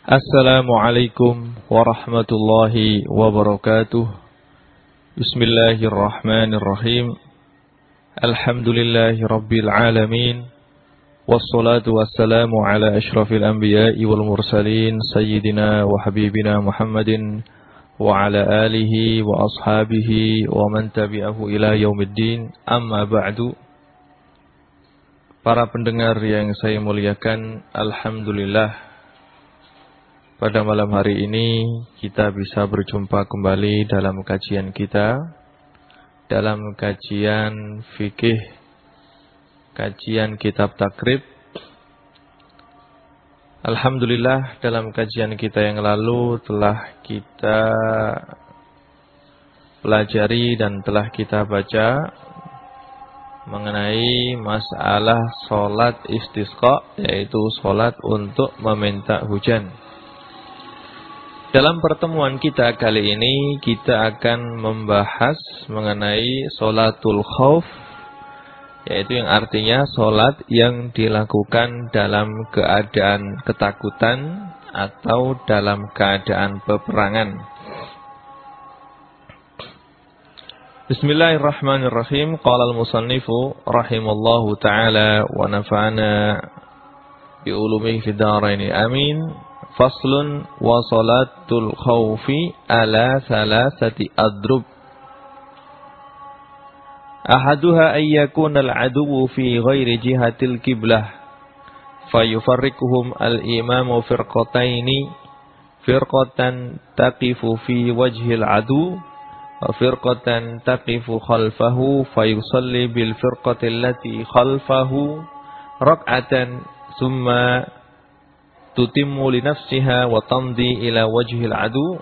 Assalamualaikum warahmatullahi wabarakatuh. Bismillahirrahmanirrahim. Alhamdulillahi rabbil alamin. Wassalatu wassalamu ala ashrafil anbiya'i wal mursalin sayyidina wa habibina Muhammadin wa ala alihi wa ashabihi wa man tabi'ahu ila yaumiddin. Amma ba'du. Para pendengar yang saya muliakan, alhamdulillah pada malam hari ini kita bisa berjumpa kembali dalam kajian kita dalam kajian fikih kajian kitab takrib Alhamdulillah dalam kajian kita yang lalu telah kita pelajari dan telah kita baca mengenai masalah solat istisqa yaitu solat untuk meminta hujan. Dalam pertemuan kita kali ini kita akan membahas mengenai solatul khauf yaitu yang artinya solat yang dilakukan dalam keadaan ketakutan atau dalam keadaan peperangan. Bismillahirrahmanirrahim. Qala al-musannifu rahimallahu taala wa nafa'ana bi ulumihi fid dharain. Amin. فصل وصلاة الخوف على ثلاثة أضرب. أحدها أن يكون العدو في غير جهة الكبلة فيفرقهم الإمام فرقتين فرقة تقف في وجه العدو وفرقة تقف خلفه فيصلي بالفرقة التي خلفه ركعة ثم khalfahu. Rak'atan summa tutimmu li nafsiha wa tamdi ila wajhil adu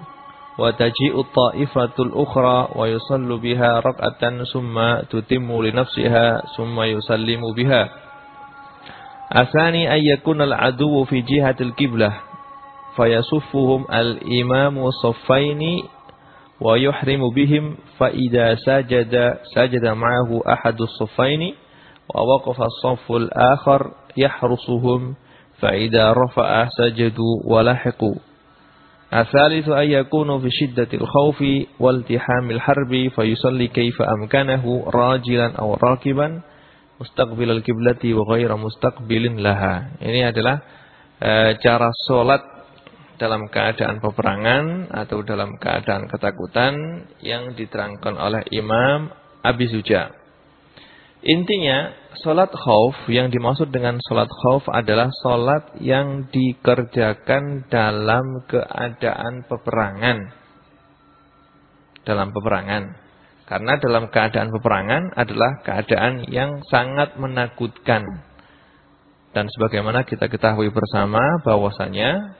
wa taji'u ta'ifatul ukhra wa yusallu biha rak'atan summa tutimmu li nafsiha summa yusallimu biha asani ay yakuna al adu fi jihatil qiblah fayasuffuhum al imamu saffaini wa yuhrimu bihim fa idza sajada sajada ma'ahu ahadus saffaini wa waqafa as-safful akhar yahrusuhum فإذا رفع سجدوا ولحقوا الثالث أن يكونوا في شدة الخوف والتحام الحرب فيصلي كيف أمكنه راجلا أو راكبا مستقبل الكبلة وغير مستقبل لها ini adalah e, cara sholat dalam keadaan peperangan atau dalam keadaan ketakutan yang diterangkan oleh Imam Abi Suja. Intinya, solat khauf yang dimaksud dengan solat khauf adalah solat yang dikerjakan dalam keadaan peperangan. Dalam peperangan. Karena dalam keadaan peperangan adalah keadaan yang sangat menakutkan. Dan sebagaimana kita ketahui bersama bahwasanya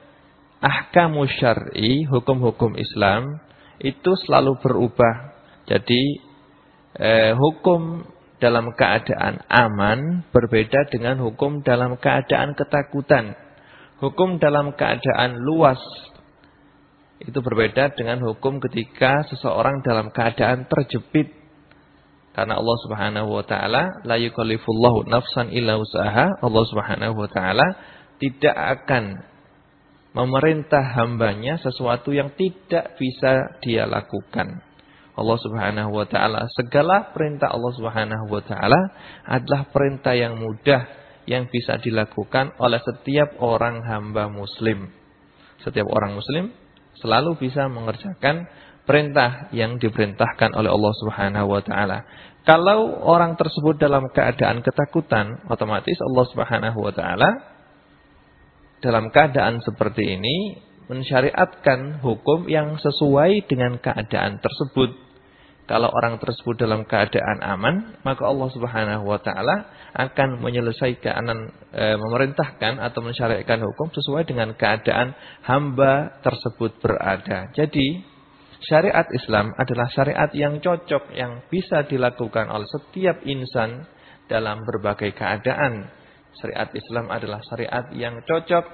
ahkamu syar'i, hukum-hukum Islam itu selalu berubah. Jadi eh, hukum dalam keadaan aman berbeda dengan hukum dalam keadaan ketakutan. Hukum dalam keadaan luas itu berbeda dengan hukum ketika seseorang dalam keadaan terjepit. Karena Allah Subhanahu wa taala la yukallifullahu nafsan illa usaha. Allah Subhanahu wa taala tidak akan memerintah hambanya sesuatu yang tidak bisa dia lakukan. Allah Subhanahu wa taala. Segala perintah Allah Subhanahu wa taala adalah perintah yang mudah yang bisa dilakukan oleh setiap orang hamba muslim. Setiap orang muslim selalu bisa mengerjakan perintah yang diperintahkan oleh Allah Subhanahu wa taala. Kalau orang tersebut dalam keadaan ketakutan, otomatis Allah Subhanahu wa taala dalam keadaan seperti ini mensyariatkan hukum yang sesuai dengan keadaan tersebut. Kalau orang tersebut dalam keadaan aman, maka Allah Subhanahu wa taala akan menyelesaikan e, memerintahkan atau mensyariatkan hukum sesuai dengan keadaan hamba tersebut berada. Jadi, syariat Islam adalah syariat yang cocok yang bisa dilakukan oleh setiap insan dalam berbagai keadaan. Syariat Islam adalah syariat yang cocok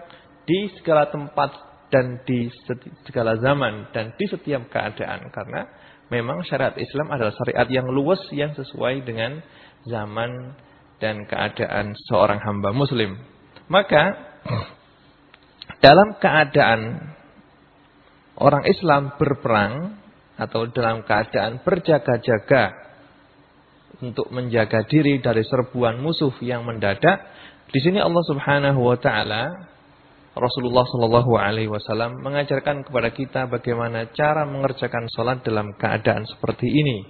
di segala tempat dan di segala zaman dan di setiap keadaan karena memang syariat Islam adalah syariat yang luas yang sesuai dengan zaman dan keadaan seorang hamba muslim. Maka dalam keadaan orang Islam berperang atau dalam keadaan berjaga-jaga untuk menjaga diri dari serbuan musuh yang mendadak, di sini Allah Subhanahu wa taala Rasulullah Shallallahu alaihi wasallam mengajarkan kepada kita bagaimana cara mengerjakan salat dalam keadaan seperti ini.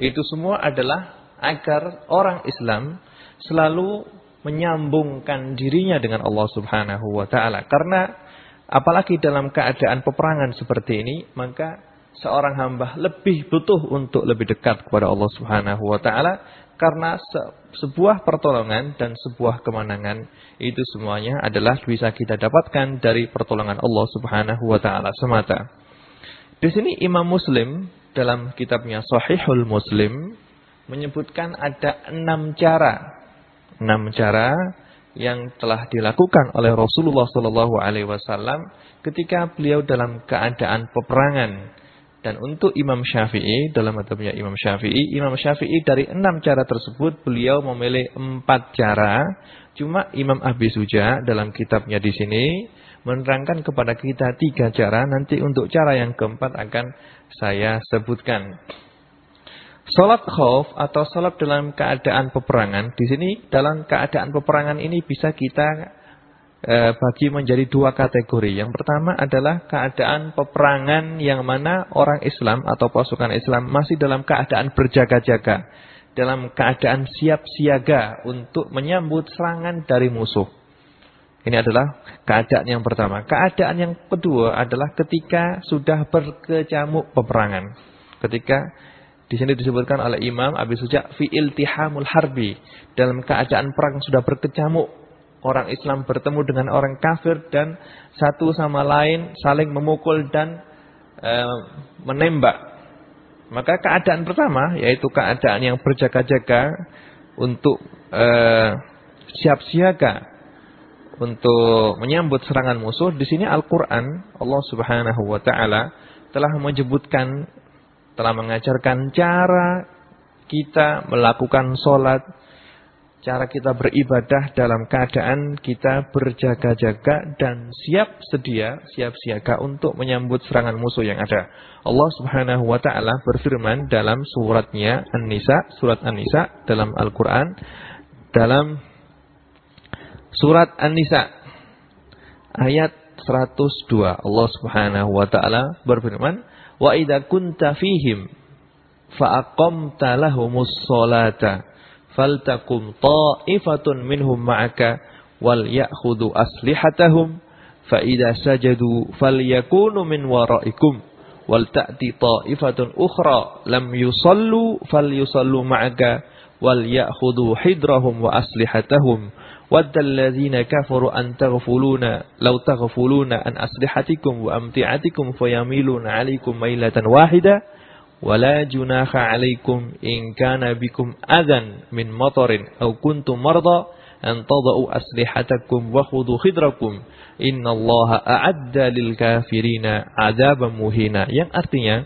Itu semua adalah agar orang Islam selalu menyambungkan dirinya dengan Allah Subhanahu wa taala. Karena apalagi dalam keadaan peperangan seperti ini, maka seorang hamba lebih butuh untuk lebih dekat kepada Allah Subhanahu wa taala karena se sebuah pertolongan dan sebuah kemenangan itu semuanya adalah bisa kita dapatkan dari pertolongan Allah Subhanahu wa taala semata. Di sini Imam Muslim dalam kitabnya Sahihul Muslim menyebutkan ada enam cara. Enam cara yang telah dilakukan oleh Rasulullah Wasallam ketika beliau dalam keadaan peperangan dan untuk Imam Syafi'i, dalam madhabnya Imam Syafi'i, Imam Syafi'i dari enam cara tersebut beliau memilih empat cara. Cuma Imam Abi Suja dalam kitabnya di sini menerangkan kepada kita tiga cara. Nanti untuk cara yang keempat akan saya sebutkan. Salat khauf atau salat dalam keadaan peperangan. Di sini dalam keadaan peperangan ini bisa kita Eh, bagi menjadi dua kategori. Yang pertama adalah keadaan peperangan yang mana orang Islam atau pasukan Islam masih dalam keadaan berjaga-jaga. Dalam keadaan siap siaga untuk menyambut serangan dari musuh. Ini adalah keadaan yang pertama. Keadaan yang kedua adalah ketika sudah berkecamuk peperangan. Ketika di sini disebutkan oleh Imam Abi Suja fi iltihamul harbi dalam keadaan perang sudah berkecamuk orang Islam bertemu dengan orang kafir dan satu sama lain saling memukul dan e, menembak. Maka keadaan pertama yaitu keadaan yang berjaga-jaga untuk e, siap siaga untuk menyambut serangan musuh. Di sini Al-Qur'an Allah Subhanahu wa taala telah menyebutkan telah mengajarkan cara kita melakukan sholat cara kita beribadah dalam keadaan kita berjaga-jaga dan siap sedia, siap siaga untuk menyambut serangan musuh yang ada. Allah Subhanahu wa taala berfirman dalam suratnya An-Nisa, surat An-Nisa dalam Al-Qur'an dalam surat An-Nisa ayat 102 Allah Subhanahu wa taala berfirman, "Wa idza kunta fihim fa aqamta lahumus salata" faltakum ta'ifatun minhum ma'aka wal ya'khudhu aslihatahum fa idza sajadu falyakunu min wara'ikum wal ta'ti ta'ifatun ukhra lam yusallu falyusallu ma'aka wal ya'khudhu hidrahum wa aslihatahum wadda alladhina kafaru an taghfuluna law taghfuluna an aslihatikum wa amti'atikum fayamiluna 'alaykum mailatan ولا جناح عليكم إن كان بكم أذن من مطر أو كنتم مرضى أن تضعوا أسلحتكم وخذوا خضركم إن الله أعد للكافرين عذابا مهينا yang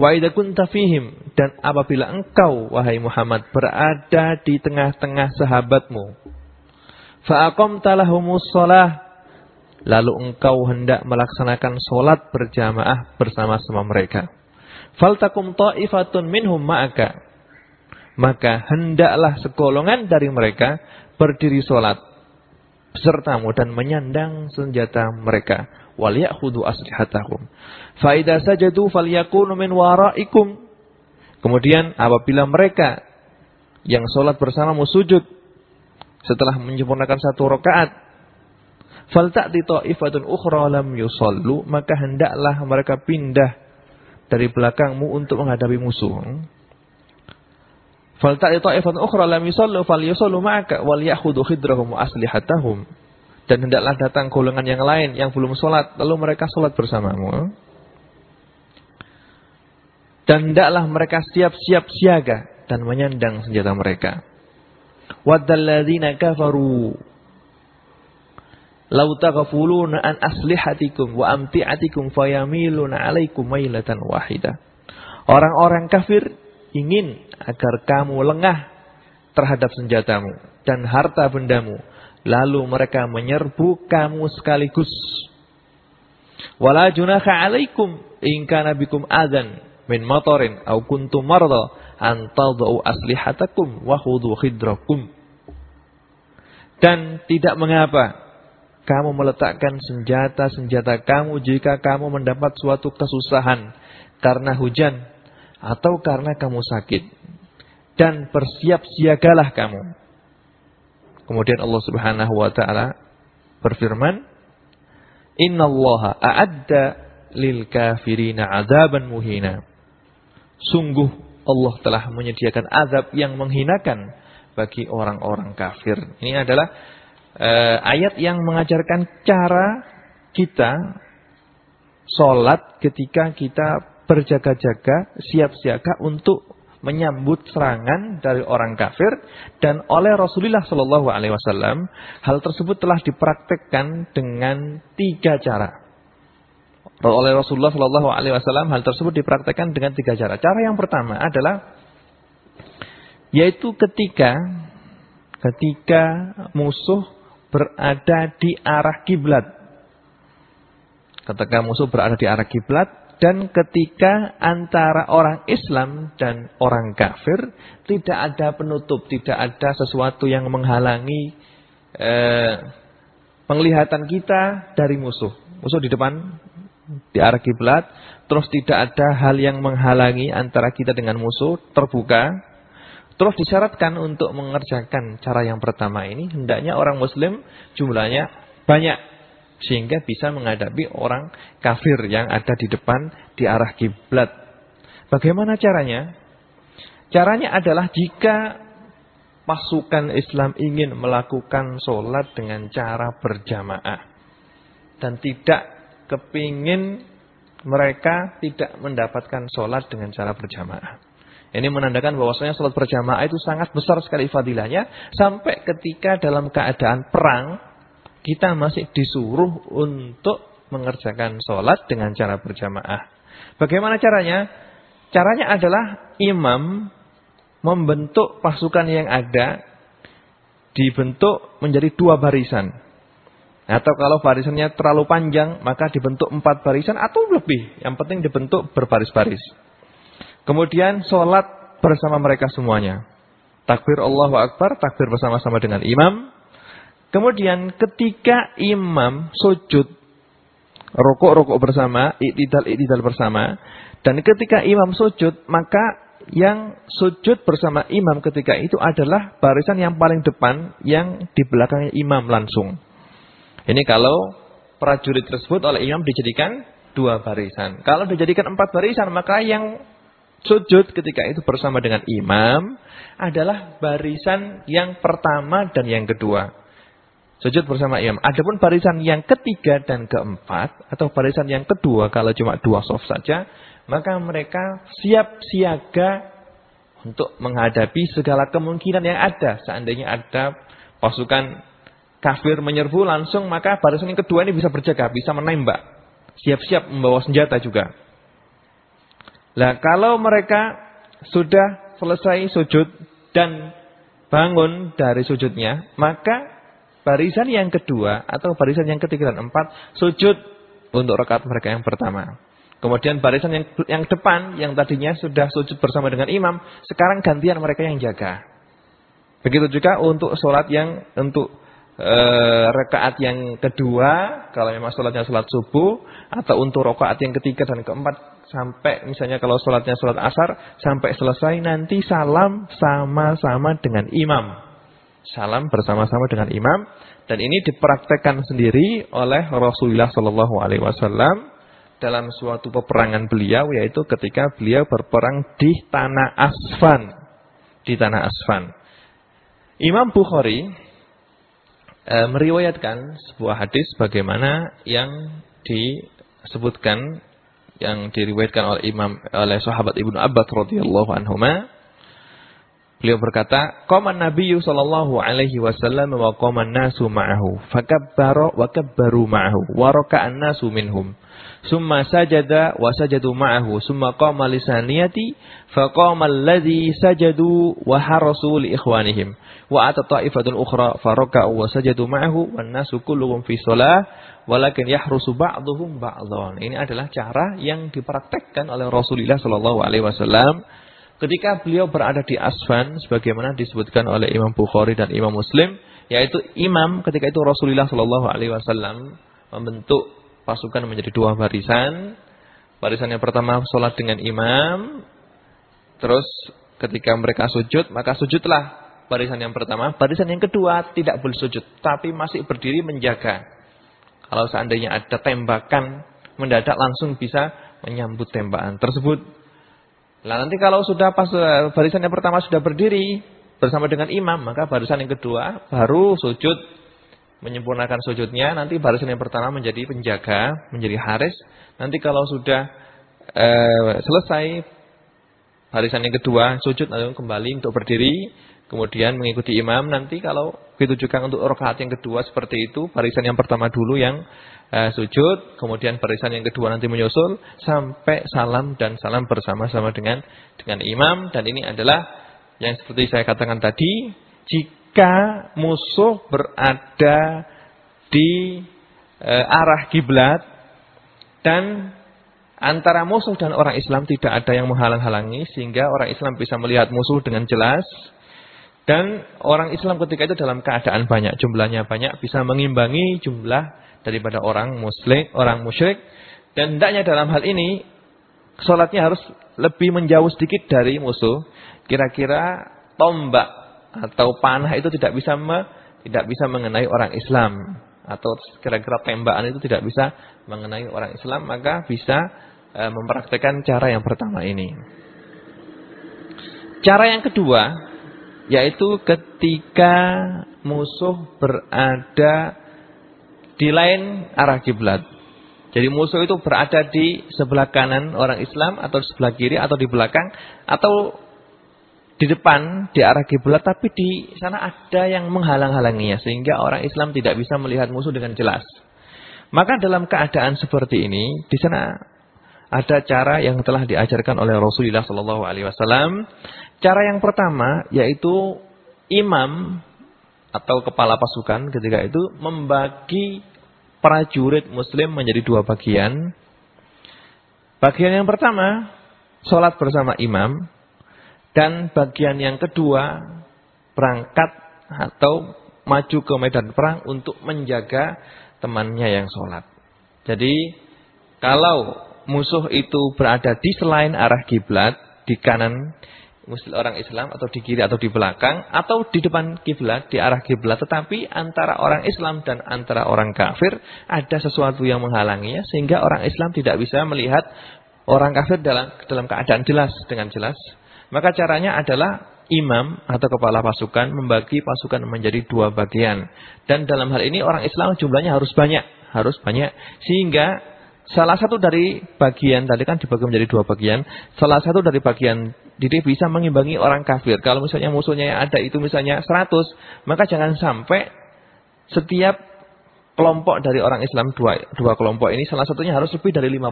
وإذا كنت فيهم dan apabila engkau wahai Muhammad berada di tengah-tengah sahabatmu fa aqamta lahumus lalu engkau hendak melaksanakan solat berjamaah bersama-sama mereka. Faltakum ta'ifatun minhum ma'aka. Maka hendaklah segolongan dari mereka berdiri solat besertamu dan menyandang senjata mereka. Wal ya'khudhu aslihatahum. Fa idza sajadu falyakunu min waraikum. Kemudian apabila mereka yang solat bersamamu sujud setelah menyempurnakan satu rakaat fal ta'ti ta'ifatun ukhra lam yusallu maka hendaklah mereka pindah dari belakangmu untuk menghadapi musuh. Falta'i ta'ifatan ukhra lam yusallu falyusallu ma'aka wal ya'khudhu khidrahum aslihatahum. Dan hendaklah datang golongan yang lain yang belum sholat, lalu mereka sholat bersamamu. Dan hendaklah mereka siap-siap siaga dan menyandang senjata mereka. Waddalladzina kafaru Lau taghfuluna an aslihatikum wa amti'atikum fayamiluna alaikum mailatan wahidah. Orang-orang kafir ingin agar kamu lengah terhadap senjatamu dan harta bendamu. lalu mereka menyerbu kamu sekaligus. Wala junaha alaikum in kana bikum adzan min matarin aw kuntum marda an tadau aslihatakum wa khudhu khidrakum. Dan tidak mengapa kamu meletakkan senjata-senjata kamu jika kamu mendapat suatu kesusahan karena hujan atau karena kamu sakit. Dan bersiap siagalah kamu. Kemudian Allah Subhanahu wa taala berfirman, "Innallaha a'adda lil kafirina 'adzaban muhina." Sungguh Allah telah menyediakan azab yang menghinakan bagi orang-orang kafir. Ini adalah uh, ayat yang mengajarkan cara kita sholat ketika kita berjaga-jaga, siap siaga untuk menyambut serangan dari orang kafir dan oleh Rasulullah Shallallahu Alaihi Wasallam hal tersebut telah dipraktekkan dengan tiga cara. Oleh Rasulullah Shallallahu Alaihi Wasallam hal tersebut dipraktekkan dengan tiga cara. Cara yang pertama adalah yaitu ketika ketika musuh berada di arah kiblat. Ketika musuh berada di arah kiblat dan ketika antara orang Islam dan orang kafir tidak ada penutup, tidak ada sesuatu yang menghalangi eh, penglihatan kita dari musuh. Musuh di depan di arah kiblat, terus tidak ada hal yang menghalangi antara kita dengan musuh terbuka. Terus disyaratkan untuk mengerjakan cara yang pertama ini, hendaknya orang muslim jumlahnya banyak. Sehingga bisa menghadapi orang kafir yang ada di depan di arah kiblat. Bagaimana caranya? Caranya adalah jika pasukan Islam ingin melakukan sholat dengan cara berjamaah. Dan tidak kepingin mereka tidak mendapatkan sholat dengan cara berjamaah. Ini menandakan bahwasanya sholat berjamaah itu sangat besar sekali fadilahnya. Sampai ketika dalam keadaan perang, kita masih disuruh untuk mengerjakan sholat dengan cara berjamaah. Bagaimana caranya? Caranya adalah imam membentuk pasukan yang ada dibentuk menjadi dua barisan. Atau kalau barisannya terlalu panjang, maka dibentuk empat barisan atau lebih. Yang penting dibentuk berbaris-baris. Kemudian sholat bersama mereka semuanya. Takbir Allahu Akbar, takbir bersama-sama dengan imam. Kemudian ketika imam sujud, rokok-rokok bersama, iktidal-iktidal bersama. Dan ketika imam sujud, maka yang sujud bersama imam ketika itu adalah barisan yang paling depan yang di belakangnya imam langsung. Ini kalau prajurit tersebut oleh imam dijadikan dua barisan. Kalau dijadikan empat barisan, maka yang Sujud ketika itu bersama dengan imam adalah barisan yang pertama dan yang kedua. Sujud bersama imam. Adapun barisan yang ketiga dan keempat atau barisan yang kedua kalau cuma dua soft saja, maka mereka siap siaga untuk menghadapi segala kemungkinan yang ada. Seandainya ada pasukan kafir menyerbu langsung, maka barisan yang kedua ini bisa berjaga, bisa menembak. Siap-siap membawa senjata juga. Nah, kalau mereka sudah selesai sujud dan bangun dari sujudnya, maka barisan yang kedua atau barisan yang ketiga dan empat sujud untuk rakaat mereka yang pertama. Kemudian barisan yang yang depan yang tadinya sudah sujud bersama dengan imam, sekarang gantian mereka yang jaga. Begitu juga untuk sholat yang untuk e, rakaat yang kedua, kalau memang sholatnya sholat subuh, atau untuk rakaat yang ketiga dan keempat sampai misalnya kalau sholatnya sholat asar sampai selesai nanti salam sama-sama dengan imam. Salam bersama-sama dengan imam dan ini dipraktekkan sendiri oleh Rasulullah Shallallahu Alaihi Wasallam dalam suatu peperangan beliau yaitu ketika beliau berperang di tanah Asfan di tanah Asfan. Imam Bukhari e, meriwayatkan sebuah hadis bagaimana yang disebutkan yang diriwayatkan oleh Imam oleh sahabat Ibnu Abbas radhiyallahu anhuma Beliau berkata, "Qaman Nabiyyu sallallahu alaihi wasallam wa qaman nasu ma'ahu, fakabbara wa kabbaru ma'ahu, wa raka'an nasu minhum. Summa sajada wa sajadu ma'ahu, summa qama lisaniyati, faqama alladhi sajadu wa harasu li ikhwanihim. Wa ata ta'ifatun ukhra faraka'u wa sajadu ma'ahu, wan nasu kulluhum fi shalah, walakin yahrusu ba'dhum ba'dhan." Ini adalah cara yang dipraktekkan oleh Rasulullah sallallahu alaihi wasallam ketika beliau berada di Asfan sebagaimana disebutkan oleh Imam Bukhari dan Imam Muslim yaitu imam ketika itu Rasulullah Shallallahu alaihi wasallam membentuk pasukan menjadi dua barisan. Barisan yang pertama sholat dengan imam terus ketika mereka sujud maka sujudlah barisan yang pertama. Barisan yang kedua tidak boleh sujud tapi masih berdiri menjaga. Kalau seandainya ada tembakan mendadak langsung bisa menyambut tembakan tersebut Nah nanti kalau sudah pas eh, barisan yang pertama sudah berdiri bersama dengan imam, maka barisan yang kedua baru sujud menyempurnakan sujudnya. Nanti barisan yang pertama menjadi penjaga, menjadi haris. Nanti kalau sudah eh, selesai barisan yang kedua sujud lalu kembali untuk berdiri, kemudian mengikuti imam. Nanti kalau begitu juga untuk rakaat yang kedua seperti itu, barisan yang pertama dulu yang eh, sujud, kemudian barisan yang kedua nanti menyusul sampai salam dan salam bersama-sama dengan dengan imam. Dan ini adalah yang seperti saya katakan tadi, jika musuh berada di eh, arah kiblat dan antara musuh dan orang Islam tidak ada yang menghalang-halangi sehingga orang Islam bisa melihat musuh dengan jelas. Dan orang Islam ketika itu dalam keadaan banyak jumlahnya banyak bisa mengimbangi jumlah daripada orang muslim, orang musyrik. Dan hendaknya dalam hal ini sholatnya harus lebih menjauh sedikit dari musuh. Kira-kira tombak atau panah itu tidak bisa me, tidak bisa mengenai orang Islam atau kira-kira tembakan itu tidak bisa mengenai orang Islam maka bisa e, mempraktekkan cara yang pertama ini. Cara yang kedua yaitu ketika musuh berada di lain arah kiblat. Jadi musuh itu berada di sebelah kanan orang Islam atau sebelah kiri atau di belakang atau di depan di arah kiblat tapi di sana ada yang menghalang-halanginya sehingga orang Islam tidak bisa melihat musuh dengan jelas. Maka dalam keadaan seperti ini di sana ada cara yang telah diajarkan oleh Rasulullah Shallallahu alaihi wasallam. Cara yang pertama yaitu imam atau kepala pasukan ketika itu membagi prajurit muslim menjadi dua bagian. Bagian yang pertama, sholat bersama imam. Dan bagian yang kedua, berangkat atau maju ke medan perang untuk menjaga temannya yang sholat. Jadi, kalau musuh itu berada di selain arah kiblat, di kanan muslim orang Islam atau di kiri atau di belakang atau di depan kiblat di arah kiblat. Tetapi antara orang Islam dan antara orang kafir ada sesuatu yang menghalanginya sehingga orang Islam tidak bisa melihat orang kafir dalam dalam keadaan jelas dengan jelas. Maka caranya adalah imam atau kepala pasukan membagi pasukan menjadi dua bagian. Dan dalam hal ini orang Islam jumlahnya harus banyak harus banyak. Sehingga Salah satu dari bagian tadi kan dibagi menjadi dua bagian. Salah satu dari bagian diri bisa mengimbangi orang kafir. Kalau misalnya musuhnya yang ada itu misalnya 100, maka jangan sampai setiap kelompok dari orang Islam dua, dua kelompok ini salah satunya harus lebih dari 50.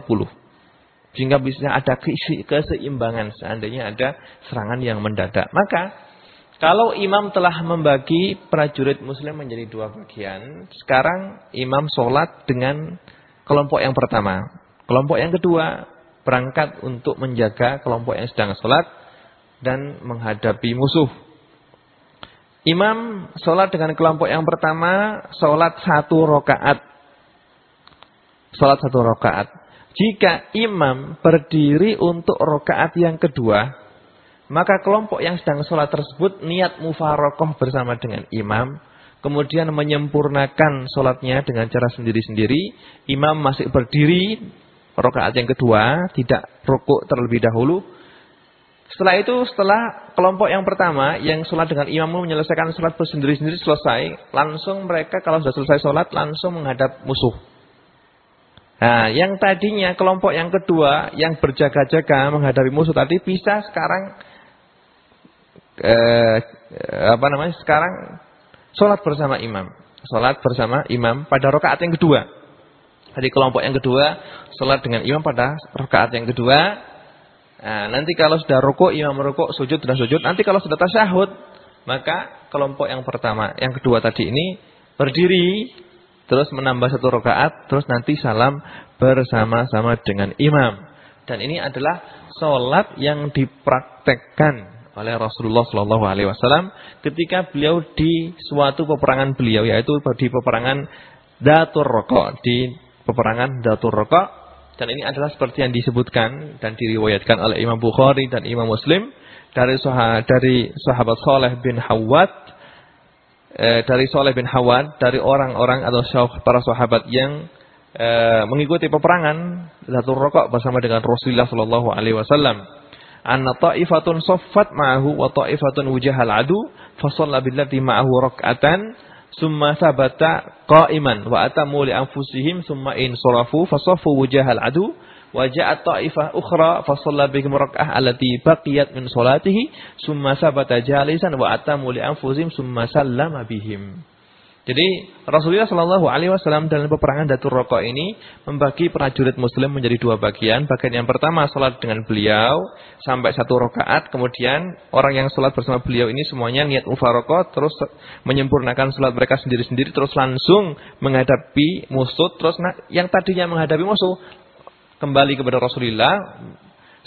Sehingga bisa ada keseimbangan seandainya ada serangan yang mendadak. Maka kalau imam telah membagi prajurit muslim menjadi dua bagian, sekarang imam sholat dengan kelompok yang pertama. Kelompok yang kedua berangkat untuk menjaga kelompok yang sedang sholat dan menghadapi musuh. Imam sholat dengan kelompok yang pertama, sholat satu rokaat. Sholat satu rokaat. Jika imam berdiri untuk rokaat yang kedua, maka kelompok yang sedang sholat tersebut niat mufarokoh bersama dengan imam kemudian menyempurnakan sholatnya dengan cara sendiri-sendiri, imam masih berdiri, rokaat yang kedua, tidak rukuk terlebih dahulu. Setelah itu, setelah kelompok yang pertama, yang sholat dengan imam menyelesaikan sholat sendiri-sendiri selesai, langsung mereka kalau sudah selesai sholat, langsung menghadap musuh. Nah, yang tadinya kelompok yang kedua, yang berjaga-jaga menghadapi musuh tadi, bisa sekarang eh, apa namanya sekarang sholat bersama imam. Sholat bersama imam pada rakaat yang kedua. Jadi kelompok yang kedua sholat dengan imam pada rakaat yang kedua. Nah, nanti kalau sudah rukuk, imam rukuk, sujud dan sujud. Nanti kalau sudah tasyahud, maka kelompok yang pertama, yang kedua tadi ini berdiri, terus menambah satu rakaat, terus nanti salam bersama-sama dengan imam. Dan ini adalah sholat yang dipraktekkan oleh Rasulullah Shallallahu Alaihi Wasallam ketika beliau di suatu peperangan beliau yaitu di peperangan Datur Rokok di peperangan Datur Rokok dan ini adalah seperti yang disebutkan dan diriwayatkan oleh Imam Bukhari dan Imam Muslim dari dari sahabat Saleh bin Hawat eh, dari Saleh bin Hawat dari orang-orang atau para sahabat yang eh, mengikuti peperangan Datur Rokok bersama dengan Rasulullah Shallallahu Alaihi Wasallam anna ta'ifatun saffat ma'ahu wa ta'ifatun wujahal adu fa shalla billati ma'ahu rak'atan summa sabata qa'iman wa atamu li anfusihim summa in sarafu fa saffu wujahal adu wa ja'at ta'ifah ukhra fa shalla bihim rak'ah allati baqiyat min salatihi summa sabata jalisan wa atamu li anfusihim summa sallama bihim jadi Rasulullah Shallallahu Alaihi Wasallam dalam peperangan Datur Rokok ini membagi prajurit Muslim menjadi dua bagian. Bagian yang pertama sholat dengan beliau sampai satu rakaat. Kemudian orang yang sholat bersama beliau ini semuanya niat mufarokot terus menyempurnakan sholat mereka sendiri-sendiri terus langsung menghadapi musuh. Terus yang tadinya menghadapi musuh kembali kepada Rasulullah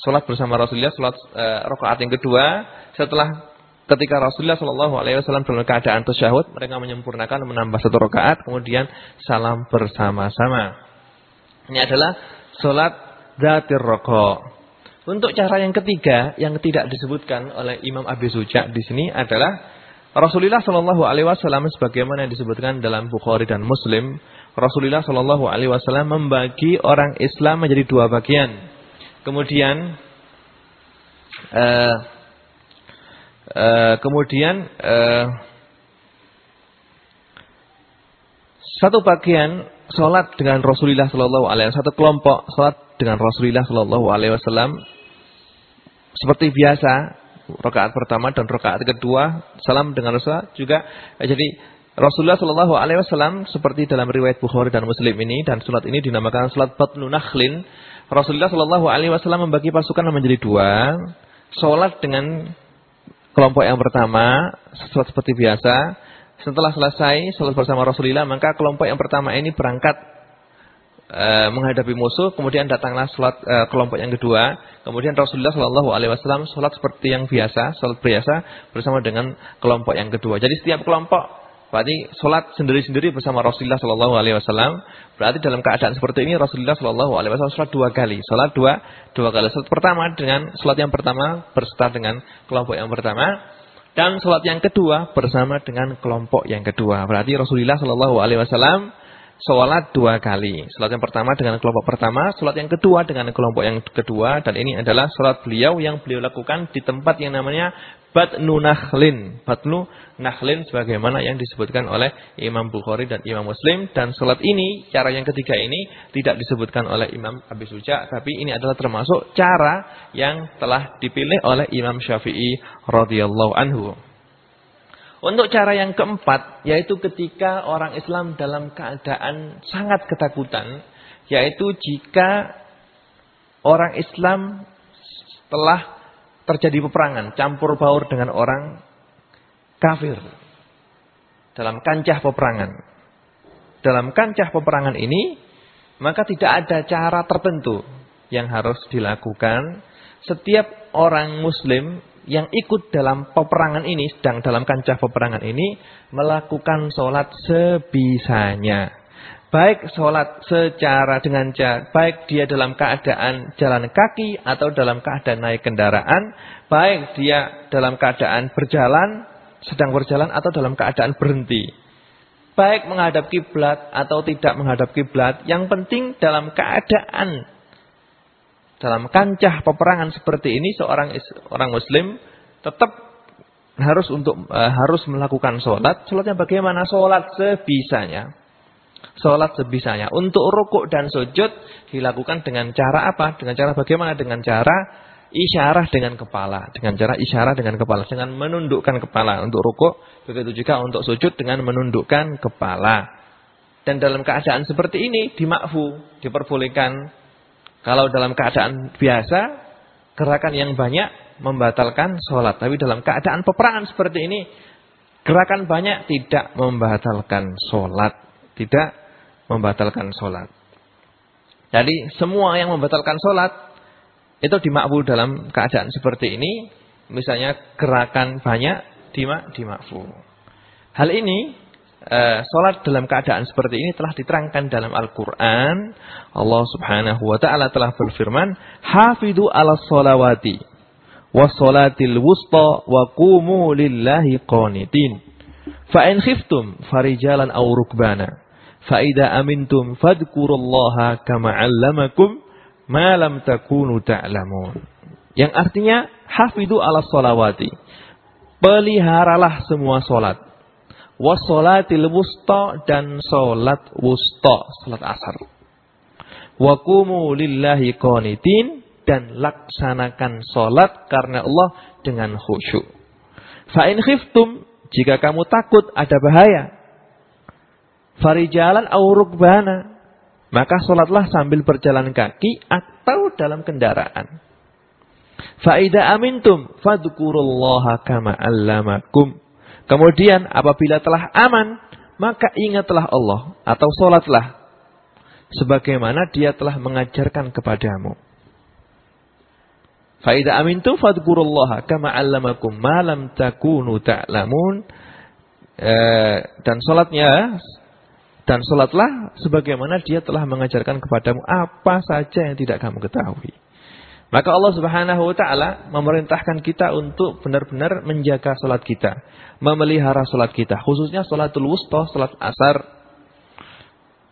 sholat bersama Rasulullah sholat e, rakaat yang kedua setelah ketika Rasulullah Shallallahu Alaihi Wasallam dalam keadaan tasyahud, mereka menyempurnakan menambah satu rakaat, kemudian salam bersama-sama. Ini adalah sholat datir rokok. Untuk cara yang ketiga yang tidak disebutkan oleh Imam Abi Suja di sini adalah Rasulullah Shallallahu Alaihi Wasallam sebagaimana yang disebutkan dalam Bukhari dan Muslim, Rasulullah Shallallahu Alaihi Wasallam membagi orang Islam menjadi dua bagian. Kemudian Eh, kemudian uh, satu bagian sholat dengan Rasulullah Shallallahu Alaihi Wasallam, satu kelompok sholat dengan Rasulullah Shallallahu Alaihi Wasallam seperti biasa rakaat pertama dan rakaat kedua salam dengan Rasulullah juga. Eh, jadi Rasulullah Shallallahu Alaihi Wasallam seperti dalam riwayat Bukhari dan Muslim ini dan sholat ini dinamakan sholat batnu nakhlin. Rasulullah Shallallahu Alaihi Wasallam membagi pasukan menjadi dua sholat dengan kelompok yang pertama sholat seperti biasa. Setelah selesai sholat bersama Rasulullah, maka kelompok yang pertama ini berangkat e, menghadapi musuh. Kemudian datanglah sholat e, kelompok yang kedua. Kemudian Rasulullah Shallallahu Alaihi Wasallam sholat seperti yang biasa, sholat biasa bersama dengan kelompok yang kedua. Jadi setiap kelompok Berarti sholat sendiri-sendiri bersama Rasulullah Shallallahu Alaihi Wasallam. Berarti dalam keadaan seperti ini Rasulullah Shallallahu Alaihi Wasallam sholat dua kali. Sholat dua dua kali. Sholat pertama dengan sholat yang pertama berserta dengan kelompok yang pertama. Dan sholat yang kedua bersama dengan kelompok yang kedua. Berarti Rasulullah Shallallahu Alaihi Wasallam sholat dua kali. Sholat yang pertama dengan kelompok pertama, sholat yang kedua dengan kelompok yang kedua. Dan ini adalah sholat beliau yang beliau lakukan di tempat yang namanya Batnu Nakhlin. Batnu Nakhlin sebagaimana yang disebutkan oleh Imam Bukhari dan Imam Muslim. Dan sholat ini, cara yang ketiga ini tidak disebutkan oleh Imam Abi Suja. Tapi ini adalah termasuk cara yang telah dipilih oleh Imam Syafi'i radhiyallahu anhu. Untuk cara yang keempat, yaitu ketika orang Islam dalam keadaan sangat ketakutan, yaitu jika orang Islam telah terjadi peperangan, campur baur dengan orang kafir dalam kancah peperangan. Dalam kancah peperangan ini, maka tidak ada cara tertentu yang harus dilakukan. Setiap orang muslim yang ikut dalam peperangan ini, sedang dalam kancah peperangan ini, melakukan sholat sebisanya. Baik sholat secara dengan baik dia dalam keadaan jalan kaki atau dalam keadaan naik kendaraan, baik dia dalam keadaan berjalan, sedang berjalan atau dalam keadaan berhenti. Baik menghadap kiblat atau tidak menghadap kiblat, yang penting dalam keadaan dalam kancah peperangan seperti ini seorang orang muslim tetap harus untuk uh, harus melakukan sholat. Sholatnya bagaimana? Sholat sebisanya. Sholat sebisanya. Untuk rukuk dan sujud dilakukan dengan cara apa? Dengan cara bagaimana? Dengan cara isyarah dengan kepala. Dengan cara isyarah dengan kepala. Dengan menundukkan kepala untuk rukuk. Begitu juga untuk sujud dengan menundukkan kepala. Dan dalam keadaan seperti ini dimakfu. Diperbolehkan. Kalau dalam keadaan biasa. Gerakan yang banyak membatalkan sholat. Tapi dalam keadaan peperangan seperti ini. Gerakan banyak tidak membatalkan sholat. Tidak membatalkan sholat. Jadi semua yang membatalkan sholat itu dimakfu dalam keadaan seperti ini. Misalnya gerakan banyak dimak dimakfu. Hal ini uh, Salat dalam keadaan seperti ini telah diterangkan dalam Al-Quran. Allah subhanahu wa ta'ala telah berfirman. Hafidhu ala salawati. Wassalatil wusta wa kumu lillahi qanitin. Fa'in khiftum farijalan aw rukbana. Fa'idha amintum fadkurullaha kama allamakum malam takunu ta'lamun. Yang artinya hafidhu ala salawati. Peliharalah semua solat. Wassolatil wusta dan solat wusta, solat asar. Wakumu lillahi qanitin dan laksanakan solat karena Allah dengan khusyuk. Fa'in khiftum, jika kamu takut ada bahaya. Farijalan aurukbana, maka sholatlah sambil berjalan kaki atau dalam kendaraan. Fa'ida amintum fadkurullaha kama allamakum. Kemudian apabila telah aman, maka ingatlah Allah atau sholatlah. Sebagaimana dia telah mengajarkan kepadamu. Fa'ida amintum fadkurullaha kama allamakum malam takunu ta'lamun. Eh, dan sholatnya dan sholatlah sebagaimana dia telah mengajarkan kepadamu apa saja yang tidak kamu ketahui. Maka Allah subhanahu wa ta'ala memerintahkan kita untuk benar-benar menjaga sholat kita. Memelihara sholat kita. Khususnya sholatul wusta, sholat asar.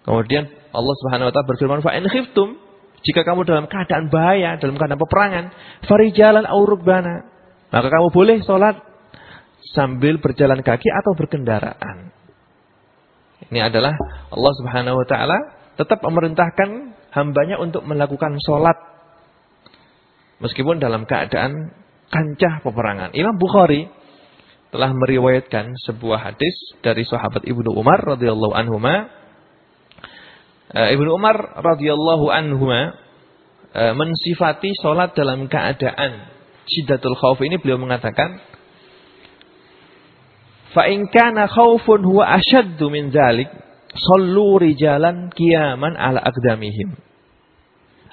Kemudian Allah subhanahu wa ta'ala berfirman, Fa'in khiftum. Jika kamu dalam keadaan bahaya, dalam keadaan peperangan. Farijalan aurukbana. Maka kamu boleh sholat sambil berjalan kaki atau berkendaraan. Ini adalah Allah Subhanahu wa taala tetap memerintahkan hambanya untuk melakukan sholat meskipun dalam keadaan kancah peperangan. Imam Bukhari telah meriwayatkan sebuah hadis dari sahabat Ibnu Umar radhiyallahu anhuma. Eh, Ibnu Umar radhiyallahu anhuma eh, mensifati sholat dalam keadaan syiddatul khauf ini beliau mengatakan Fa in kana khaufun huwa ashaddu min dzalik, sallu rijalan qiyaman ala aqdamihim.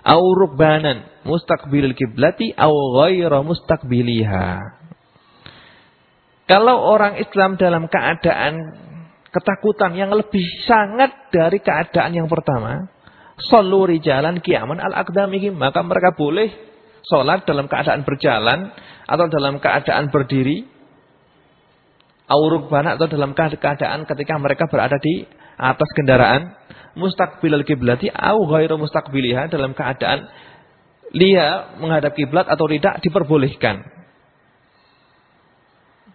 Au rukbanan mustaqbilil kiblati au ghaira mustaqbiliha. Kalau orang Islam dalam keadaan ketakutan yang lebih sangat dari keadaan yang pertama, sallu rijalan qiyaman al aqdamihim, maka mereka boleh salat dalam keadaan berjalan atau dalam keadaan berdiri auruk banak atau dalam keadaan ketika mereka berada di atas kendaraan mustaqbilal kiblati au ghairu mustaqbiliha dalam keadaan lia menghadap kiblat atau tidak diperbolehkan.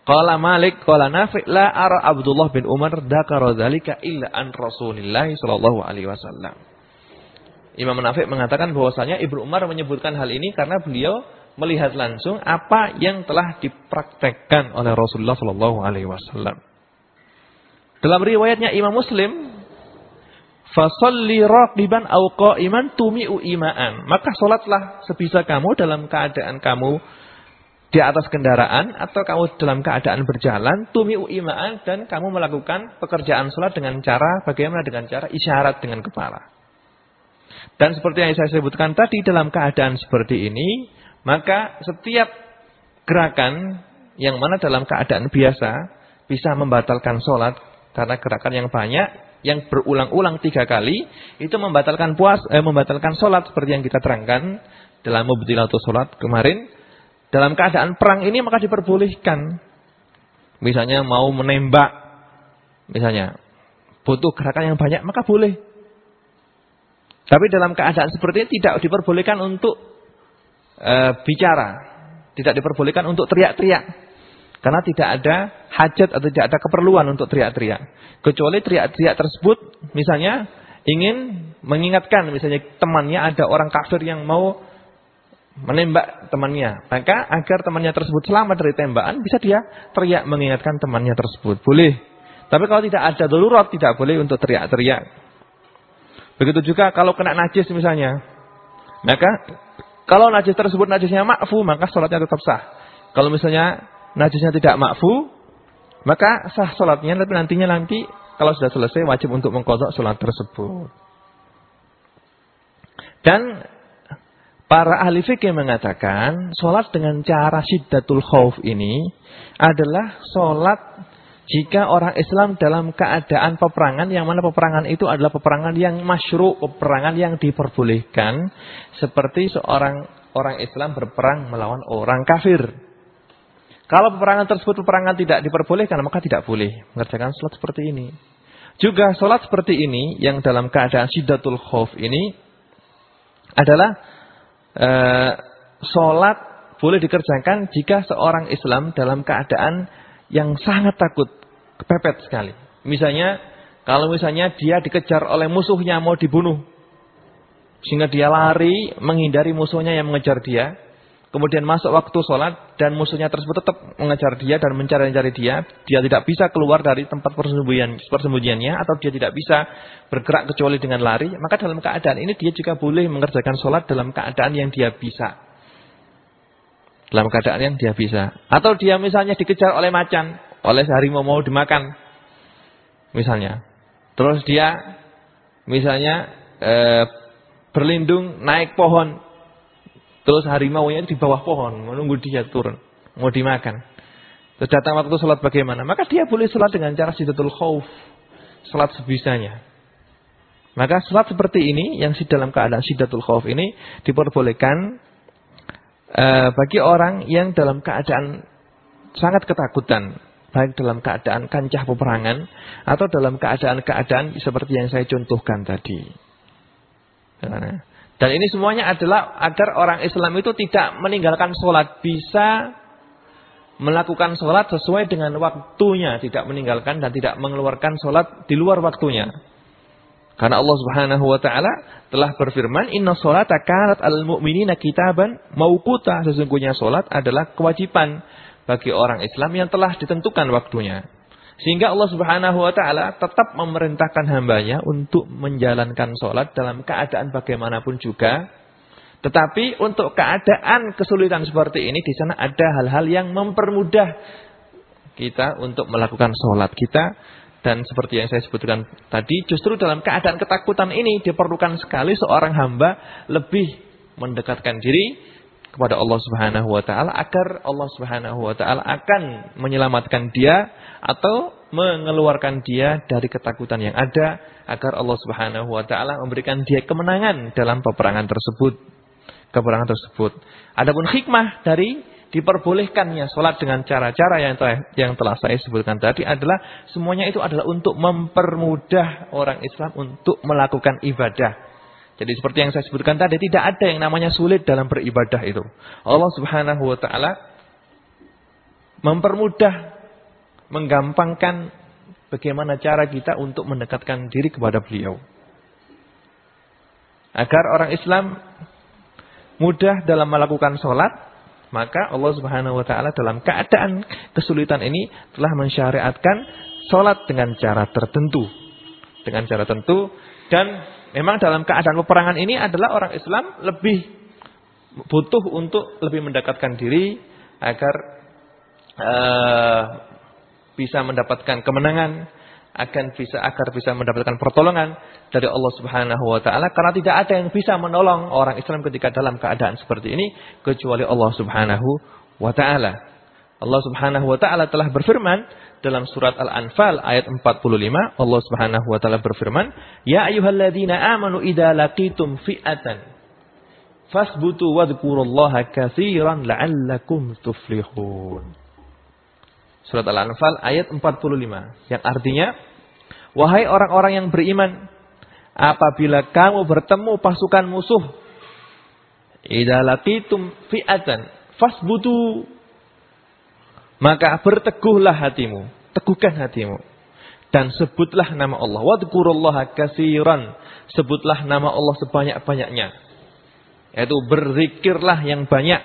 Qala Malik qala Nafi' la ara Abdullah bin Umar dzakara dzalika illa an Rasulillah sallallahu alaihi wasallam. Imam Nafi' mengatakan bahwasanya Ibnu Umar menyebutkan hal ini karena beliau melihat langsung apa yang telah dipraktekkan oleh Rasulullah Shallallahu Alaihi Wasallam. Dalam riwayatnya Imam Muslim, fasalli raqiban au qa'iman tumi'u imaan. Maka solatlah sebisa kamu dalam keadaan kamu di atas kendaraan atau kamu dalam keadaan berjalan tumi'u imaan dan kamu melakukan pekerjaan solat dengan cara bagaimana dengan cara isyarat dengan kepala. Dan seperti yang saya sebutkan tadi dalam keadaan seperti ini maka setiap gerakan yang mana dalam keadaan biasa bisa membatalkan sholat karena gerakan yang banyak yang berulang-ulang tiga kali itu membatalkan puas, eh, membatalkan sholat seperti yang kita terangkan dalam atau sholat kemarin. Dalam keadaan perang ini maka diperbolehkan. Misalnya mau menembak, misalnya butuh gerakan yang banyak maka boleh. Tapi dalam keadaan seperti ini tidak diperbolehkan untuk e, bicara, tidak diperbolehkan untuk teriak-teriak. Karena tidak ada hajat atau tidak ada keperluan untuk teriak-teriak. Kecuali teriak-teriak tersebut misalnya ingin mengingatkan misalnya temannya ada orang kafir yang mau menembak temannya. Maka agar temannya tersebut selamat dari tembakan, bisa dia teriak mengingatkan temannya tersebut. Boleh. Tapi kalau tidak ada darurat, tidak boleh untuk teriak-teriak. Begitu juga kalau kena najis misalnya. Maka kalau najis tersebut najisnya makfu, maka sholatnya tetap sah. Kalau misalnya najisnya tidak makfu, maka sah sholatnya, tapi nantinya nanti kalau sudah selesai wajib untuk mengkodok sholat tersebut. Dan para ahli fikih mengatakan sholat dengan cara syiddatul khauf ini adalah sholat jika orang Islam dalam keadaan peperangan yang mana peperangan itu adalah peperangan yang masyru, peperangan yang diperbolehkan seperti seorang orang Islam berperang melawan orang kafir. Kalau peperangan tersebut peperangan tidak diperbolehkan maka tidak boleh mengerjakan sholat seperti ini. Juga sholat seperti ini yang dalam keadaan syiddatul khauf ini adalah e, sholat boleh dikerjakan jika seorang Islam dalam keadaan yang sangat takut, kepepet sekali. Misalnya, kalau misalnya dia dikejar oleh musuhnya mau dibunuh, sehingga dia lari menghindari musuhnya yang mengejar dia, kemudian masuk waktu sholat dan musuhnya tersebut tetap mengejar dia dan mencari-cari dia, dia tidak bisa keluar dari tempat persembunyian, persembunyiannya atau dia tidak bisa bergerak kecuali dengan lari, maka dalam keadaan ini dia juga boleh mengerjakan sholat dalam keadaan yang dia bisa. Dalam keadaan yang dia bisa. Atau dia misalnya dikejar oleh macan, oleh harimau mau dimakan. Misalnya. Terus dia misalnya e, berlindung naik pohon Terus harimau nya di bawah pohon menunggu dia turun, mau dimakan. Terus datang waktu sholat bagaimana? Maka dia boleh sholat dengan cara sidatul khauf. Sholat sebisanya. Maka sholat seperti ini yang dalam keadaan sidatul khauf ini diperbolehkan uh, bagi orang yang dalam keadaan sangat ketakutan. Baik dalam keadaan kancah peperangan atau dalam keadaan-keadaan seperti yang saya contohkan tadi. Dan ini semuanya adalah agar orang Islam itu tidak meninggalkan sholat. Bisa melakukan sholat sesuai dengan waktunya. Tidak meninggalkan dan tidak mengeluarkan sholat di luar waktunya. Karena Allah subhanahu wa ta'ala telah berfirman. Inna sholata kanat al mu'minina kitaban maukuta. Sesungguhnya sholat adalah kewajiban bagi orang Islam yang telah ditentukan waktunya. Sehingga Allah Subhanahu wa taala tetap memerintahkan hambanya untuk menjalankan sholat dalam keadaan bagaimanapun juga. Tetapi untuk keadaan kesulitan seperti ini di sana ada hal-hal yang mempermudah kita untuk melakukan sholat kita. Dan seperti yang saya sebutkan tadi, justru dalam keadaan ketakutan ini diperlukan sekali seorang hamba lebih mendekatkan diri kepada Allah Subhanahu wa taala agar Allah Subhanahu wa taala akan menyelamatkan dia atau mengeluarkan dia dari ketakutan yang ada agar Allah Subhanahu wa taala memberikan dia kemenangan dalam peperangan tersebut. Peperangan tersebut. Adapun hikmah dari diperbolehkannya sholat dengan cara-cara yang telah, yang telah saya sebutkan tadi adalah semuanya itu adalah untuk mempermudah orang Islam untuk melakukan ibadah. Jadi seperti yang saya sebutkan tadi tidak ada yang namanya sulit dalam beribadah itu. Allah Subhanahu wa taala mempermudah menggampangkan bagaimana cara kita untuk mendekatkan diri kepada beliau. Agar orang Islam mudah dalam melakukan sholat, maka Allah Subhanahu Wa Taala dalam keadaan kesulitan ini telah mensyariatkan sholat dengan cara tertentu, dengan cara tertentu. Dan memang dalam keadaan peperangan ini adalah orang Islam lebih butuh untuk lebih mendekatkan diri agar uh, bisa mendapatkan kemenangan, akan bisa agar bisa mendapatkan pertolongan dari Allah Subhanahu wa taala karena tidak ada yang bisa menolong orang Islam ketika dalam keadaan seperti ini kecuali Allah Subhanahu wa taala. Allah Subhanahu wa taala telah berfirman dalam surat Al-Anfal ayat 45 Allah Subhanahu wa taala berfirman, "Ya ayyuhalladzina amanu idza laqitum fi'atan fasbutu wadhkurullaha katsiran la'allakum tuflihun." Surat Al-Anfal ayat 45. Yang artinya, Wahai orang-orang yang beriman, apabila kamu bertemu pasukan musuh, idza laqitum fi'atan fasbutu maka berteguhlah hatimu, teguhkan hatimu dan sebutlah nama Allah. Wadhkurullaha katsiran. Sebutlah nama Allah sebanyak-banyaknya. Yaitu berzikirlah yang banyak.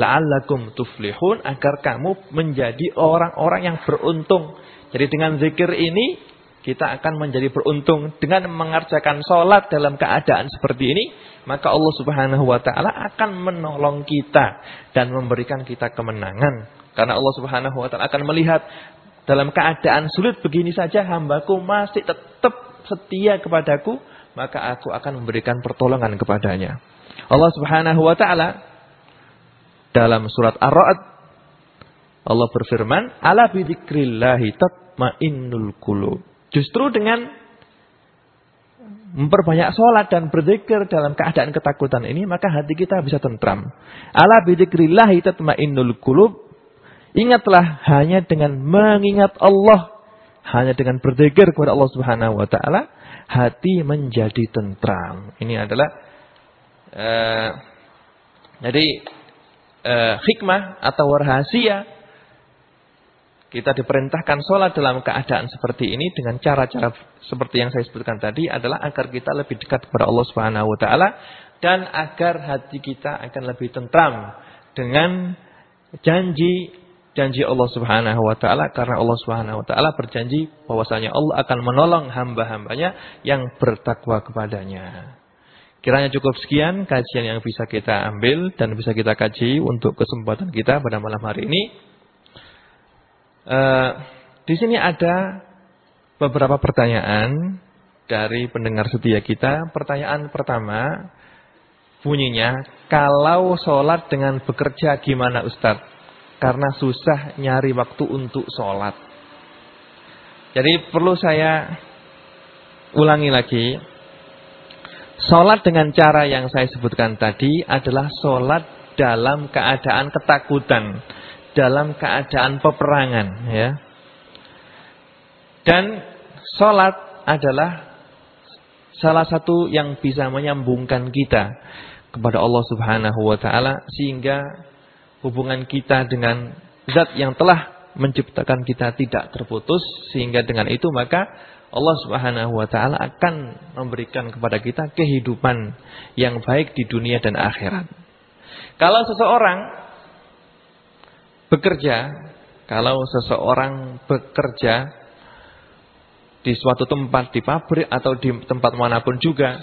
La'allakum tuflihun agar kamu menjadi orang-orang yang beruntung. Jadi dengan zikir ini kita akan menjadi beruntung dengan mengerjakan sholat dalam keadaan seperti ini. Maka Allah subhanahu wa ta'ala akan menolong kita dan memberikan kita kemenangan. Karena Allah subhanahu wa ta'ala akan melihat dalam keadaan sulit begini saja hambaku masih tetap setia kepadaku. Maka aku akan memberikan pertolongan kepadanya. Allah subhanahu wa ta'ala dalam surat Ar-Ra'd Allah berfirman, "Ala bidzikrillahi tatmainnul qulub." Justru dengan memperbanyak sholat dan berzikir dalam keadaan ketakutan ini, maka hati kita bisa tentram. Ala bidzikrillahi tatmainnul qulub. Ingatlah hanya dengan mengingat Allah, hanya dengan berzikir kepada Allah Subhanahu wa taala, hati menjadi tentram. Ini adalah uh, jadi uh, hikmah atau rahasia kita diperintahkan sholat dalam keadaan seperti ini dengan cara-cara seperti yang saya sebutkan tadi adalah agar kita lebih dekat kepada Allah Subhanahu wa taala dan agar hati kita akan lebih tentram dengan janji janji Allah Subhanahu wa taala karena Allah Subhanahu wa taala berjanji bahwasanya Allah akan menolong hamba-hambanya yang bertakwa kepadanya. Kiranya cukup sekian kajian yang bisa kita ambil dan bisa kita kaji untuk kesempatan kita pada malam hari ini. Uh, di sini ada beberapa pertanyaan dari pendengar setia kita. Pertanyaan pertama bunyinya, kalau sholat dengan bekerja gimana Ustadz? Karena susah nyari waktu untuk sholat. Jadi perlu saya ulangi lagi. Sholat dengan cara yang saya sebutkan tadi adalah sholat dalam keadaan ketakutan. Dalam keadaan peperangan. ya. Dan sholat adalah salah satu yang bisa menyambungkan kita kepada Allah subhanahu wa ta'ala. Sehingga hubungan kita dengan zat yang telah menciptakan kita tidak terputus. Sehingga dengan itu maka Allah Subhanahu wa taala akan memberikan kepada kita kehidupan yang baik di dunia dan akhirat. Kalau seseorang bekerja, kalau seseorang bekerja di suatu tempat di pabrik atau di tempat mana pun juga,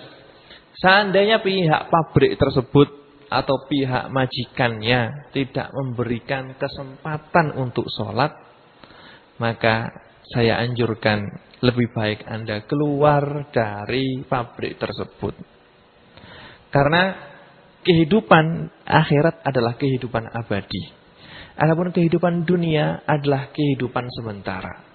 seandainya pihak pabrik tersebut atau pihak majikannya tidak memberikan kesempatan untuk sholat, maka saya anjurkan lebih baik Anda keluar dari pabrik tersebut. Karena kehidupan akhirat adalah kehidupan abadi. Adapun kehidupan dunia adalah kehidupan sementara.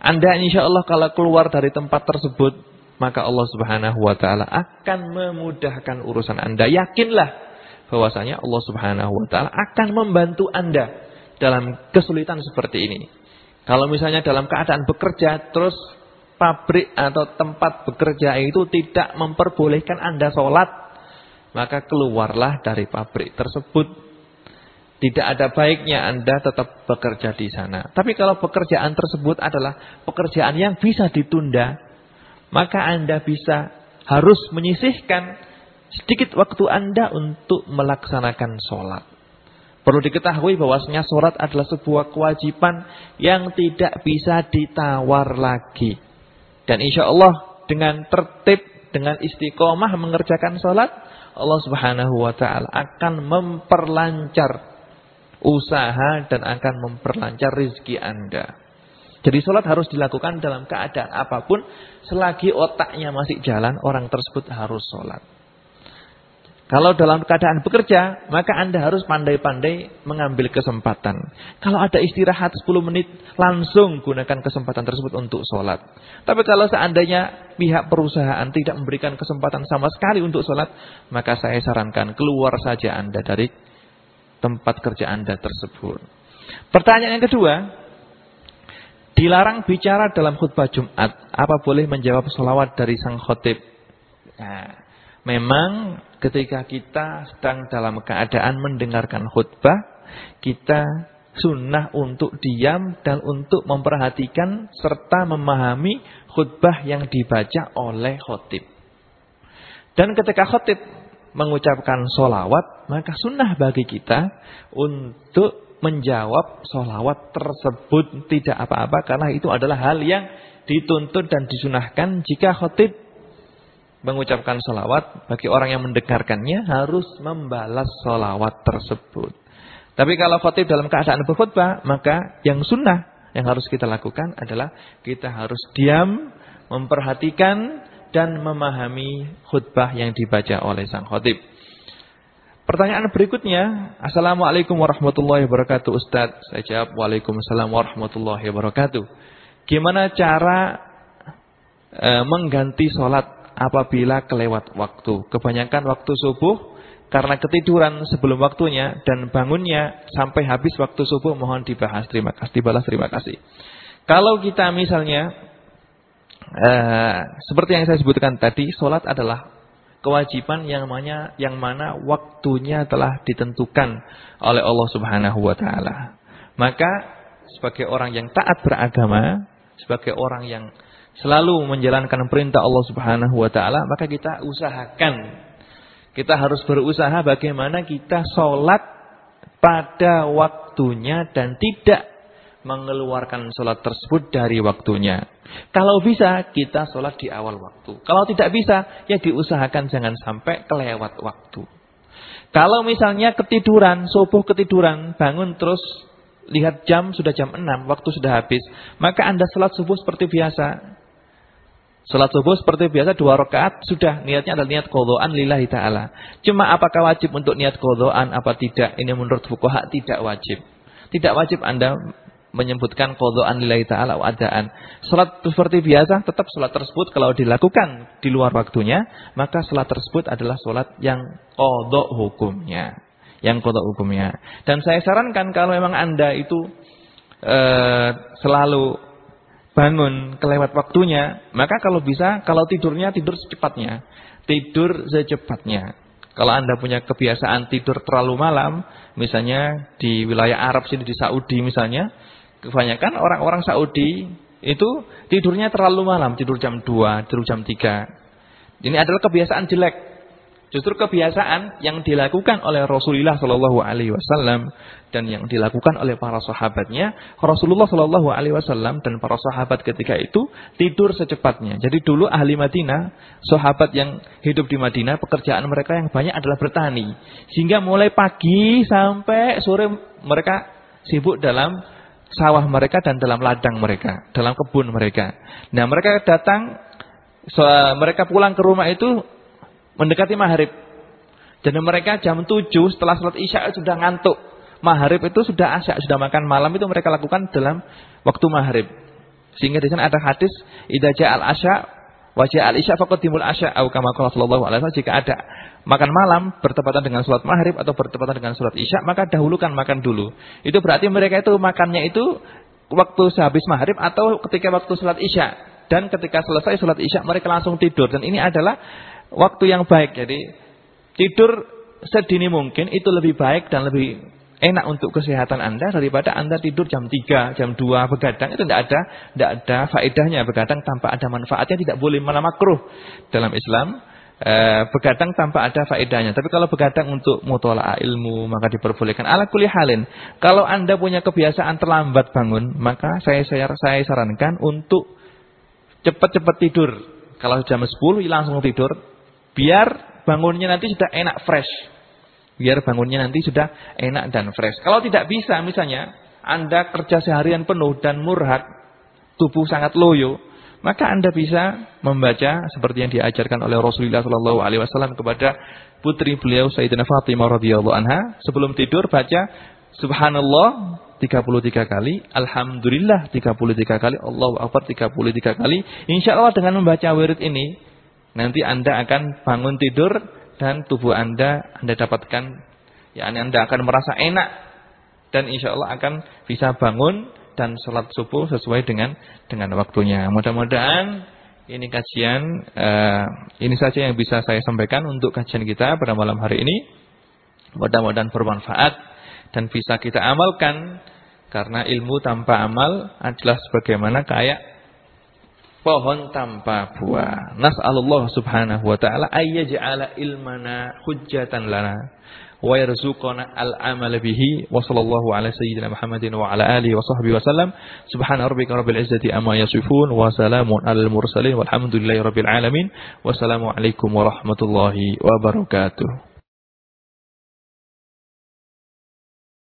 Anda insya Allah kalau keluar dari tempat tersebut, maka Allah subhanahu wa ta'ala akan memudahkan urusan Anda. Yakinlah bahwasanya Allah subhanahu wa ta'ala akan membantu Anda dalam kesulitan seperti ini. Kalau misalnya dalam keadaan bekerja terus pabrik atau tempat bekerja itu tidak memperbolehkan Anda sholat, maka keluarlah dari pabrik tersebut. Tidak ada baiknya Anda tetap bekerja di sana. Tapi kalau pekerjaan tersebut adalah pekerjaan yang bisa ditunda, maka Anda bisa harus menyisihkan sedikit waktu Anda untuk melaksanakan sholat. Perlu diketahui bahwasanya sholat adalah sebuah kewajiban yang tidak bisa ditawar lagi. Dan insya Allah dengan tertib, dengan istiqomah mengerjakan sholat, Allah subhanahu wa ta'ala akan memperlancar usaha dan akan memperlancar rizki anda. Jadi sholat harus dilakukan dalam keadaan apa pun. Selagi otaknya masih jalan, orang tersebut harus sholat. Kalau dalam keadaan bekerja, maka Anda harus pandai-pandai mengambil kesempatan. Kalau ada istirahat 10 menit, langsung gunakan kesempatan tersebut untuk sholat. Tapi kalau seandainya pihak perusahaan tidak memberikan kesempatan sama sekali untuk sholat, maka saya sarankan keluar saja Anda dari tempat kerja Anda tersebut. Pertanyaan yang kedua, dilarang bicara dalam khutbah Jumat. Apa boleh menjawab sholawat dari sang khotib? Nah, Memang ketika kita sedang dalam keadaan mendengarkan khutbah, kita sunnah untuk diam dan untuk memperhatikan serta memahami khutbah yang dibaca oleh khotib. Dan ketika khotib mengucapkan solawat, maka sunnah bagi kita untuk menjawab solawat tersebut tidak apa-apa karena itu adalah hal yang dituntut dan disunahkan jika khotib mengucapkan solawat bagi orang yang mendengarkannya harus membalas solawat tersebut. Tapi kalau khotib dalam keadaan berkhutbah, maka yang sunnah yang harus kita lakukan adalah kita harus diam, memperhatikan dan memahami khutbah yang dibaca oleh sang khotib. Pertanyaan berikutnya, Assalamualaikum warahmatullahi wabarakatuh Ustaz. Saya jawab, Waalaikumsalam warahmatullahi wabarakatuh. Gimana cara e, mengganti sholat apabila kelewat waktu? Kebanyakan waktu subuh karena ketiduran sebelum waktunya dan bangunnya sampai habis waktu subuh mohon dibahas. Terima kasih, dibalas terima kasih. Kalau kita misalnya eh, seperti yang saya sebutkan tadi, solat adalah kewajiban yang mana yang mana waktunya telah ditentukan oleh Allah Subhanahu wa taala. Maka sebagai orang yang taat beragama, sebagai orang yang selalu menjalankan perintah Allah Subhanahu wa taala, maka kita usahakan kita harus berusaha bagaimana kita sholat pada waktunya dan tidak mengeluarkan sholat tersebut dari waktunya. Kalau bisa, kita sholat di awal waktu. Kalau tidak bisa, ya diusahakan jangan sampai kelewat waktu. Kalau misalnya ketiduran, subuh ketiduran, bangun terus lihat jam sudah jam 6, waktu sudah habis. Maka Anda sholat subuh seperti biasa. Salat subuh seperti biasa dua rakaat sudah niatnya adalah niat qodhoan lillahi taala. Cuma apakah wajib untuk niat qodhoan apa tidak? Ini menurut fuqaha tidak wajib. Tidak wajib Anda menyebutkan qodhoan lillahi taala adaan. Salat seperti biasa tetap salat tersebut kalau dilakukan di luar waktunya, maka salat tersebut adalah salat yang qodho hukumnya. Yang qodho hukumnya. Dan saya sarankan kalau memang Anda itu uh, selalu bangun kelewat waktunya, maka kalau bisa, kalau tidurnya tidur secepatnya. Tidur secepatnya. Kalau Anda punya kebiasaan tidur terlalu malam, misalnya di wilayah Arab sini di Saudi misalnya, kebanyakan orang-orang Saudi itu tidurnya terlalu malam, tidur jam 2, tidur jam 3. Ini adalah kebiasaan jelek. Justru kebiasaan yang dilakukan oleh Rasulullah Shallallahu Alaihi Wasallam dan yang dilakukan oleh para sahabatnya, Rasulullah Shallallahu Alaihi Wasallam dan para sahabat ketika itu tidur secepatnya. Jadi dulu ahli Madinah, sahabat yang hidup di Madinah, pekerjaan mereka yang banyak adalah bertani, sehingga mulai pagi sampai sore mereka sibuk dalam sawah mereka dan dalam ladang mereka, dalam kebun mereka. Nah mereka datang, mereka pulang ke rumah itu Mendekati maghrib. Dan mereka jam 7 setelah sholat isya sudah ngantuk. Maghrib itu sudah asya, sudah makan malam itu mereka lakukan dalam waktu maghrib. Sehingga di sana ada hadis, "Idza al asya wajah al isya faqaddimul asya" atau kama qala sallallahu alaihi wasallam jika ada makan malam bertepatan dengan sholat maghrib atau bertepatan dengan sholat isya, maka dahulukan makan dulu. Itu berarti mereka itu makannya itu waktu sehabis maghrib atau ketika waktu sholat isya. Dan ketika selesai sholat isya mereka langsung tidur. Dan ini adalah waktu yang baik. Jadi tidur sedini mungkin itu lebih baik dan lebih enak untuk kesehatan Anda daripada Anda tidur jam 3, jam 2 begadang itu tidak ada tidak ada faedahnya begadang tanpa ada manfaatnya tidak boleh malah makruh dalam Islam. Eh, begadang tanpa ada faedahnya. Tapi kalau begadang untuk mutola'ah ilmu maka diperbolehkan. Ala kulli halin. Kalau Anda punya kebiasaan terlambat bangun, maka saya saya, saya sarankan untuk cepat-cepat tidur. Kalau jam 10 langsung tidur, Biar bangunnya nanti sudah enak fresh. Biar bangunnya nanti sudah enak dan fresh. Kalau tidak bisa misalnya Anda kerja seharian penuh dan murhat, tubuh sangat loyo, maka Anda bisa membaca seperti yang diajarkan oleh Rasulullah wasallam kepada putri beliau Sayyidina Fatimah radhiyallahu anha sebelum tidur baca subhanallah 33 kali, alhamdulillah 33 kali, Allahu akbar 33 kali. Insyaallah dengan membaca wirid ini Nanti Anda akan bangun tidur dan tubuh Anda Anda dapatkan ya Anda akan merasa enak dan insya Allah akan bisa bangun dan sholat subuh sesuai dengan dengan waktunya. Mudah-mudahan ini kajian uh, ini saja yang bisa saya sampaikan untuk kajian kita pada malam hari ini. Mudah-mudahan bermanfaat dan bisa kita amalkan karena ilmu tanpa amal adalah sebagaimana kayak pohon tanpa buah. Nas'alullah subhanahu wa ta'ala ayyaj'ala ilmana hujjatan lana wa yarzuqana al-amal bihi wa sallallahu ala sayyidina Muhammadin wa ala alihi wa sahbihi wa sallam. Subhana rabbika rabbil izzati amma yasifun wa salamun alal mursalin walhamdulillahi rabbil alamin. Wassalamu alaikum warahmatullahi wabarakatuh